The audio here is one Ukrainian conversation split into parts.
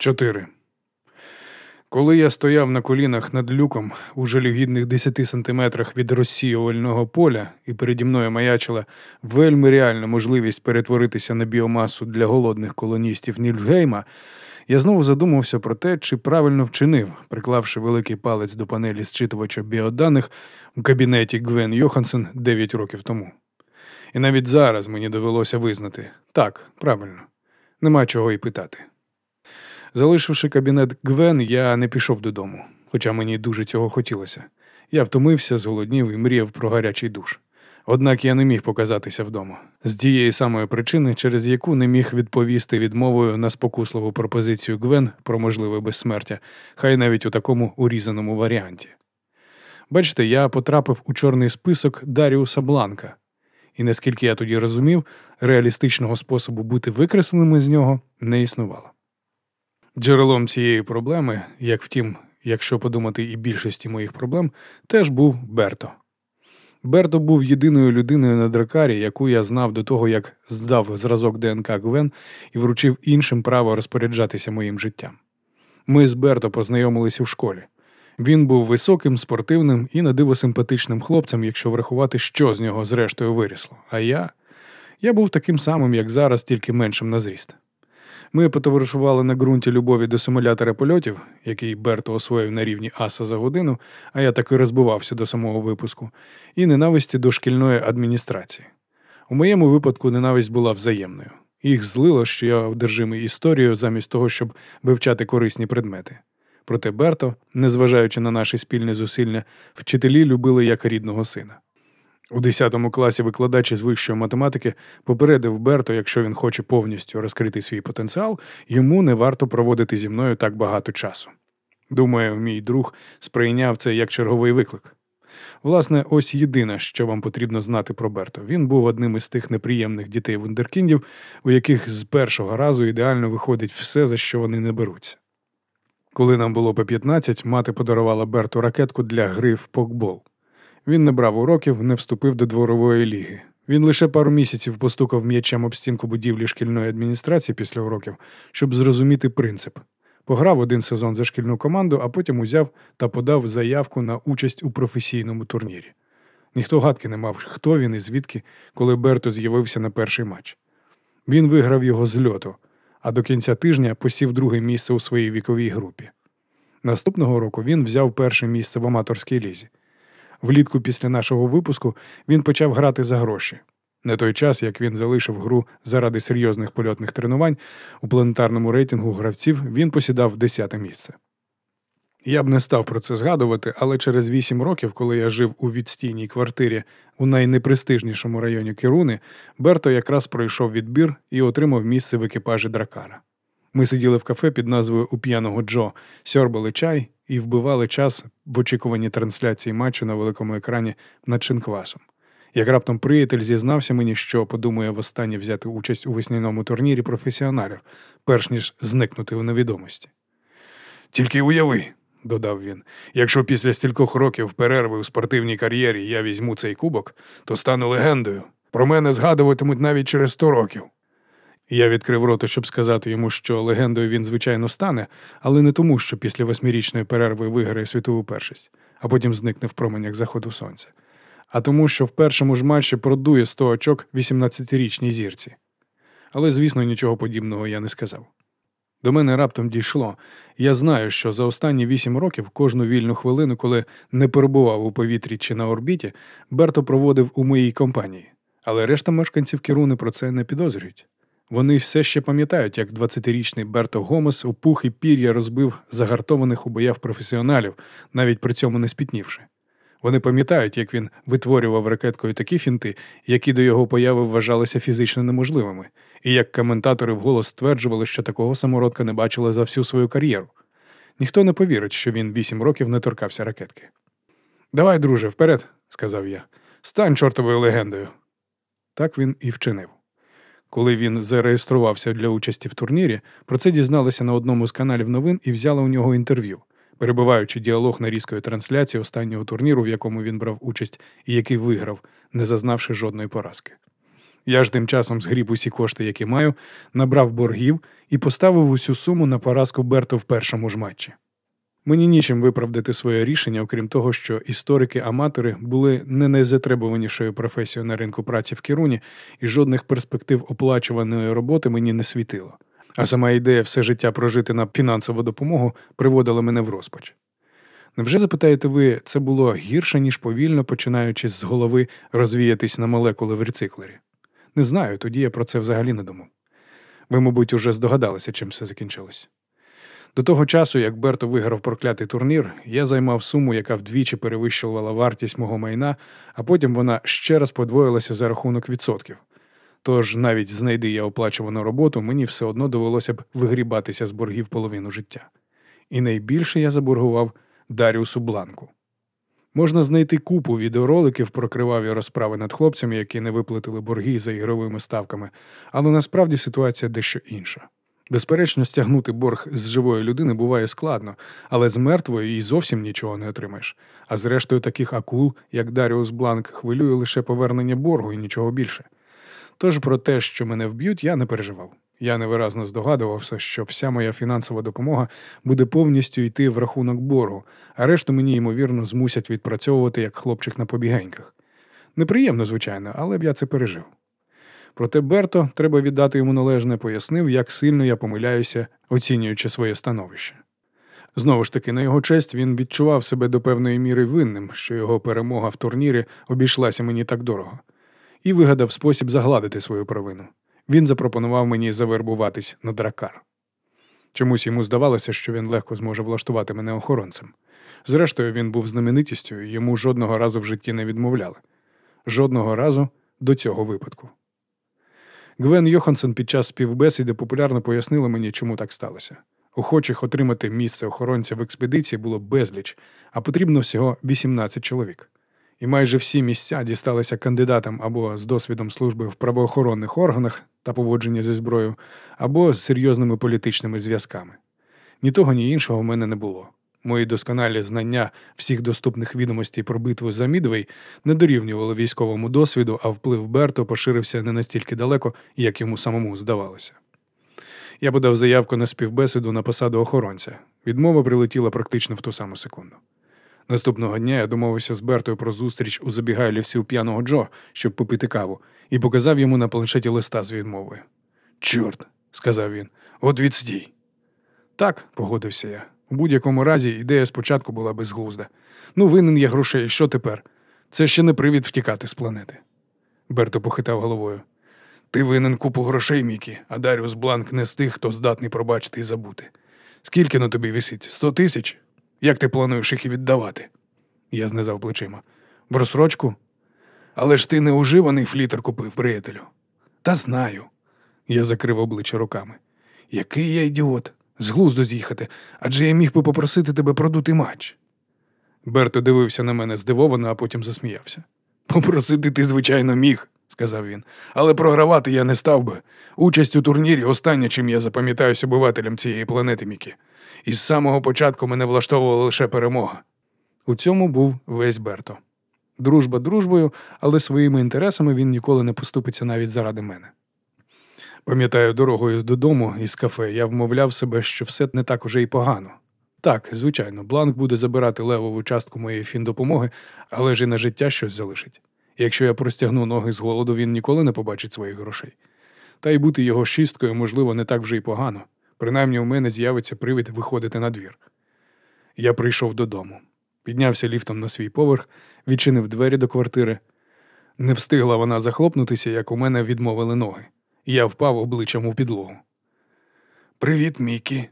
4. Коли я стояв на колінах над люком у жалюгідних 10 сантиметрах від розсіювального поля, і переді мною маячила вельми реальна можливість перетворитися на біомасу для голодних колоністів Нільфгейма, я знову задумався про те, чи правильно вчинив, приклавши великий палець до панелі зчитувача біоданих у кабінеті Гвен Йохансен 9 років тому. І навіть зараз мені довелося визнати так, правильно, нема чого й питати. Залишивши кабінет Гвен, я не пішов додому, хоча мені дуже цього хотілося. Я втомився, зголоднів і мріяв про гарячий душ. Однак я не міг показатися вдома з тієї самої причини, через яку не міг відповісти відмовою на спокусливу пропозицію Гвен про можливе безсмертя, хай навіть у такому урізаному варіанті. Бачите, я потрапив у чорний список Даріуса Бланка, і наскільки я тоді розумів, реалістичного способу бути викресленим з нього не існувало. Джерелом цієї проблеми, як втім, якщо подумати і більшості моїх проблем, теж був Берто. Берто був єдиною людиною на дракарі, яку я знав до того, як здав зразок ДНК Гвен і вручив іншим право розпоряджатися моїм життям. Ми з Берто познайомилися в школі. Він був високим, спортивним і надиво симпатичним хлопцем, якщо врахувати, що з нього зрештою вирісло. А я Я був таким самим, як зараз, тільки меншим на зріст. Ми потоваришували на ґрунті любові до симулятора польотів, який Берто освоїв на рівні аса за годину, а я таки розбивався до самого випуску, і ненависті до шкільної адміністрації. У моєму випадку ненависть була взаємною. Їх злило, що я одержимий історією замість того, щоб вивчати корисні предмети. Проте Берто, незважаючи на наші спільні зусилля, вчителі любили як рідного сина. У 10 класі викладач із вищої математики попередив Берто, якщо він хоче повністю розкрити свій потенціал, йому не варто проводити зі мною так багато часу. Думаю, мій друг сприйняв це як черговий виклик. Власне, ось єдине, що вам потрібно знати про Берто. Він був одним із тих неприємних дітей вундеркіндів, у яких з першого разу ідеально виходить все, за що вони не беруться. Коли нам було по 15, мати подарувала Берту ракетку для гри в покбол. Він не брав уроків, не вступив до дворової ліги. Він лише пару місяців постукав м'ячем об стінку будівлі шкільної адміністрації після уроків, щоб зрозуміти принцип. Пограв один сезон за шкільну команду, а потім узяв та подав заявку на участь у професійному турнірі. Ніхто гадки не мав, хто він і звідки, коли Берто з'явився на перший матч. Він виграв його з льоту, а до кінця тижня посів друге місце у своїй віковій групі. Наступного року він взяв перше місце в аматорській лізі. Влітку після нашого випуску він почав грати за гроші. На той час, як він залишив гру заради серйозних польотних тренувань, у планетарному рейтингу гравців він посідав десяте місце. Я б не став про це згадувати, але через вісім років, коли я жив у відстійній квартирі у найнепрестижнішому районі Керуни, Берто якраз пройшов відбір і отримав місце в екіпажі дракара. Ми сиділи в кафе під назвою У п'яного Джо, сьорбали чай і вбивали час в очікуванні трансляції матчу на великому екрані над Шинквасом. Як раптом приятель зізнався мені, що подумає востаннє взяти участь у весняному турнірі професіоналів, перш ніж зникнути у невідомості. Тільки уяви, додав він, якщо після стількох років перерви у спортивній кар'єрі я візьму цей кубок, то стану легендою. Про мене згадуватимуть навіть через сто років. Я відкрив рота, щоб сказати йому, що легендою він, звичайно, стане, але не тому, що після восьмирічної перерви виграє світову першість, а потім зникне в променях заходу сонця, а тому, що в першому ж матчі продує 100 очок 18-річній зірці. Але, звісно, нічого подібного я не сказав. До мене раптом дійшло. Я знаю, що за останні вісім років кожну вільну хвилину, коли не перебував у повітрі чи на орбіті, Берто проводив у моїй компанії, але решта мешканців Керуни про це не підозрюють. Вони все ще пам'ятають, як 20-річний Берто Гомес у пух і пір'я розбив загартованих у боях професіоналів, навіть при цьому не спітнівши. Вони пам'ятають, як він витворював ракеткою такі фінти, які до його появи вважалися фізично неможливими, і як коментатори вголос стверджували, що такого самородка не бачили за всю свою кар'єру. Ніхто не повірить, що він вісім років не торкався ракетки. Давай, друже, вперед, сказав я, стань чортовою легендою. Так він і вчинив. Коли він зареєструвався для участі в турнірі, про це дізналися на одному з каналів новин і взяли у нього інтерв'ю, перебуваючи діалог нарізкою трансляції останнього турніру, в якому він брав участь і який виграв, не зазнавши жодної поразки. Я ж тим часом згріб усі кошти, які маю, набрав боргів і поставив усю суму на поразку Берто в першому ж матчі. Мені нічим виправдати своє рішення, окрім того, що історики-аматори були не найзатребуванішою професією на ринку праці в Керуні, і жодних перспектив оплачуваної роботи мені не світило. А сама ідея все життя прожити на фінансову допомогу приводила мене в розпач. Невже запитаєте ви, це було гірше, ніж повільно починаючи з голови розвіятись на молекули в рециклері? Не знаю, тоді я про це взагалі не думав. Ви, мабуть, уже здогадалися, чим все закінчилось. До того часу, як Берто виграв проклятий турнір, я займав суму, яка вдвічі перевищувала вартість мого майна, а потім вона ще раз подвоїлася за рахунок відсотків. Тож навіть знайди я оплачувану роботу, мені все одно довелося б вигрібатися з боргів половину життя. І найбільше я заборгував Даріусу Бланку. Можна знайти купу відеороликів про криваві розправи над хлопцями, які не виплатили борги за ігровими ставками, але насправді ситуація дещо інша. Безперечно, стягнути борг з живої людини буває складно, але з мертвої і зовсім нічого не отримаєш. А зрештою, таких акул, як Даріус Бланк, хвилює лише повернення боргу і нічого більше. Тож про те, що мене вб'ють, я не переживав. Я невиразно здогадувався, що вся моя фінансова допомога буде повністю йти в рахунок боргу, а решту мені, ймовірно, змусять відпрацьовувати як хлопчик на побігеньках. Неприємно, звичайно, але б я це пережив. Проте Берто, треба віддати йому належне, пояснив, як сильно я помиляюся, оцінюючи своє становище. Знову ж таки, на його честь він відчував себе до певної міри винним, що його перемога в турнірі обійшлася мені так дорого, і вигадав спосіб загладити свою провину. Він запропонував мені завербуватись на дракар. Чомусь йому здавалося, що він легко зможе влаштувати мене охоронцем. Зрештою, він був знаменитістю, і йому жодного разу в житті не відмовляли. Жодного разу до цього випадку. Гвен Йоханссон під час співбесіди популярно пояснила мені, чому так сталося. Охочих отримати місце охоронця в експедиції було безліч, а потрібно всього 18 чоловік. І майже всі місця дісталися кандидатам або з досвідом служби в правоохоронних органах та поводження зі зброєю, або з серйозними політичними зв'язками. Ні того, ні іншого в мене не було. Мої досконалі знання всіх доступних відомостей про битву за Мідвей не дорівнювали військовому досвіду, а вплив Берто поширився не настільки далеко, як йому самому здавалося. Я подав заявку на співбесіду на посаду охоронця. Відмова прилетіла практично в ту саму секунду. Наступного дня я домовився з Бертою про зустріч у забігайлівці у п'яного Джо, щоб попити каву, і показав йому на планшеті листа з відмовою. Чорт, сказав він, от відстій. Так, погодився я. У будь-якому разі ідея спочатку була безглузда. Ну, винен є грошей, що тепер? Це ще не привід втікати з планети. Берто похитав головою. Ти винен купу грошей, Мікі, а Даріус Бланк не з тих, хто здатний пробачити і забути. Скільки на тобі висить? Сто тисяч? Як ти плануєш їх і віддавати? Я знизав плечима. В розсрочку? Але ж ти не уживаний флітер купив, приятелю. Та знаю. Я закрив обличчя руками. Який я ідіот, з глузду з'їхати, адже я міг би попросити тебе продути матч. Берто дивився на мене здивовано, а потім засміявся. Попросити ти, звичайно, міг, сказав він, але програвати я не став би. Участь у турнірі останнє, чим я запам'ятаюся обивателям цієї планети, Мікі. І з самого початку мене влаштовувала лише перемога. У цьому був весь Берто. Дружба дружбою, але своїми інтересами він ніколи не поступиться навіть заради мене. Пам'ятаю, дорогою додому із кафе я вмовляв себе, що все не так уже й погано. Так, звичайно, бланк буде забирати левову частку моєї фіндопомоги, але ж і на життя щось залишить. Якщо я простягну ноги з голоду, він ніколи не побачить своїх грошей. Та й бути його шісткою, можливо, не так вже й погано. Принаймні у мене з'явиться привід виходити на двір. Я прийшов додому, піднявся ліфтом на свій поверх, відчинив двері до квартири. Не встигла вона захлопнутися, як у мене відмовили ноги. Я впав обличчям у підлогу. Привіт, Мікі,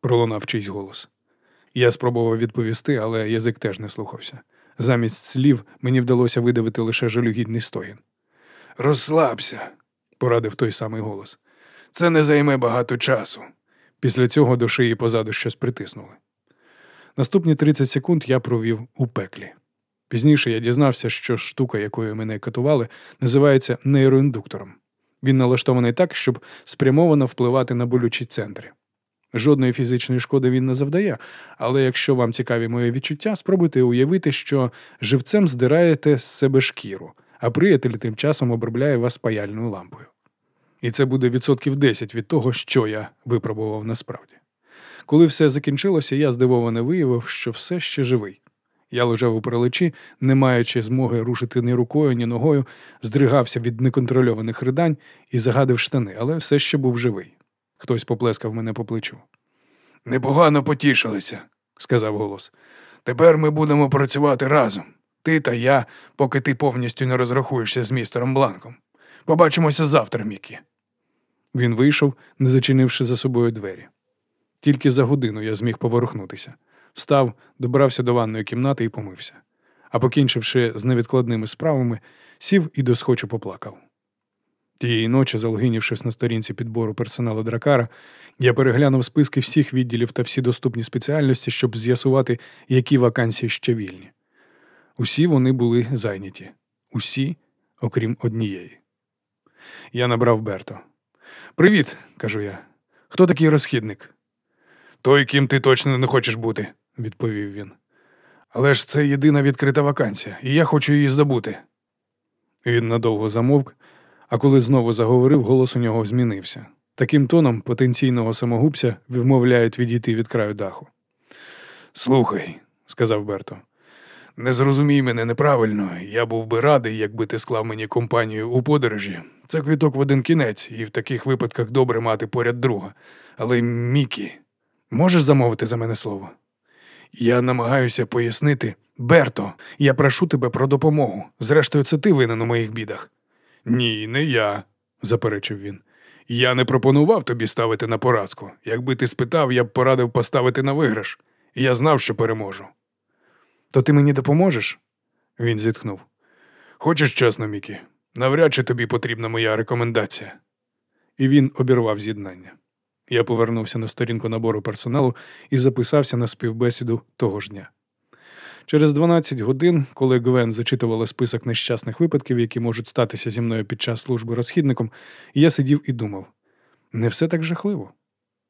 пролунав чийсь голос. Я спробував відповісти, але язик теж не слухався. Замість слів мені вдалося видавити лише жалюгідний стогін. Розслабся, порадив той самий голос. Це не займе багато часу. Після цього до шиї позаду щось притиснули. Наступні 30 секунд я провів у пеклі. Пізніше я дізнався, що штука, якою мене катували, називається нейроіндуктором. Він налаштований так, щоб спрямовано впливати на болючі центри. Жодної фізичної шкоди він не завдає, але якщо вам цікаві мої відчуття, спробуйте уявити, що живцем здираєте з себе шкіру, а приятель тим часом обробляє вас паяльною лампою. І це буде відсотків 10 від того, що я випробував насправді. Коли все закінчилося, я здивовано виявив, що все ще живий. Я лежав у пролечі, не маючи змоги рушити ні рукою, ні ногою, здригався від неконтрольованих ридань і загадив штани, але все ще був живий. Хтось поплескав мене по плечу. Непогано потішилися, сказав голос. Тепер ми будемо працювати разом. Ти та я, поки ти повністю не розрахуєшся з містером Бланком. Побачимося завтра, Мікі. Він вийшов, не зачинивши за собою двері. Тільки за годину я зміг поворухнутися. Встав, добрався до ванної кімнати і помився. А покінчивши з невідкладними справами, сів і досхочу поплакав. Тієї ночі, залогинівшись на сторінці підбору персоналу дракара, я переглянув списки всіх відділів та всі доступні спеціальності, щоб з'ясувати, які вакансії ще вільні. Усі вони були зайняті, усі, окрім однієї. Я набрав Берто. Привіт, кажу я. Хто такий розхідник? Той, ким ти точно не хочеш бути, відповів він. Але ж це єдина відкрита вакансія, і я хочу її здобути. Він надовго замовк, а коли знову заговорив, голос у нього змінився. Таким тоном потенційного самогубця вмовляють відійти від краю даху. Слухай, сказав Берто, не зрозумій мене неправильно. Я був би радий, якби ти склав мені компанію у подорожі. Це квіток в один кінець, і в таких випадках добре мати поряд друга. Але Мікі, можеш замовити за мене слово? Я намагаюся пояснити. Берто, я прошу тебе про допомогу. Зрештою, це ти винен у моїх бідах. Ні, не я, заперечив він. Я не пропонував тобі ставити на поразку. Якби ти спитав, я б порадив поставити на виграш. Я знав, що переможу. То ти мені допоможеш? Він зітхнув. Хочеш чесно, Мікі? Навряд чи тобі потрібна моя рекомендація. І він обірвав з'єднання. Я повернувся на сторінку набору персоналу і записався на співбесіду того ж дня. Через 12 годин, коли Гвен зачитувала список нещасних випадків, які можуть статися зі мною під час служби розхідником, я сидів і думав: не все так жахливо.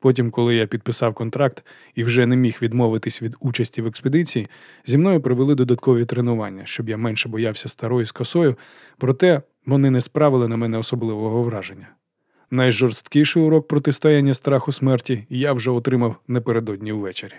Потім, коли я підписав контракт і вже не міг відмовитись від участі в експедиції, зі мною провели додаткові тренування, щоб я менше боявся старої з косою, проте вони не справили на мене особливого враження. Найжорсткіший урок протистояння страху смерті я вже отримав напередодні ввечері.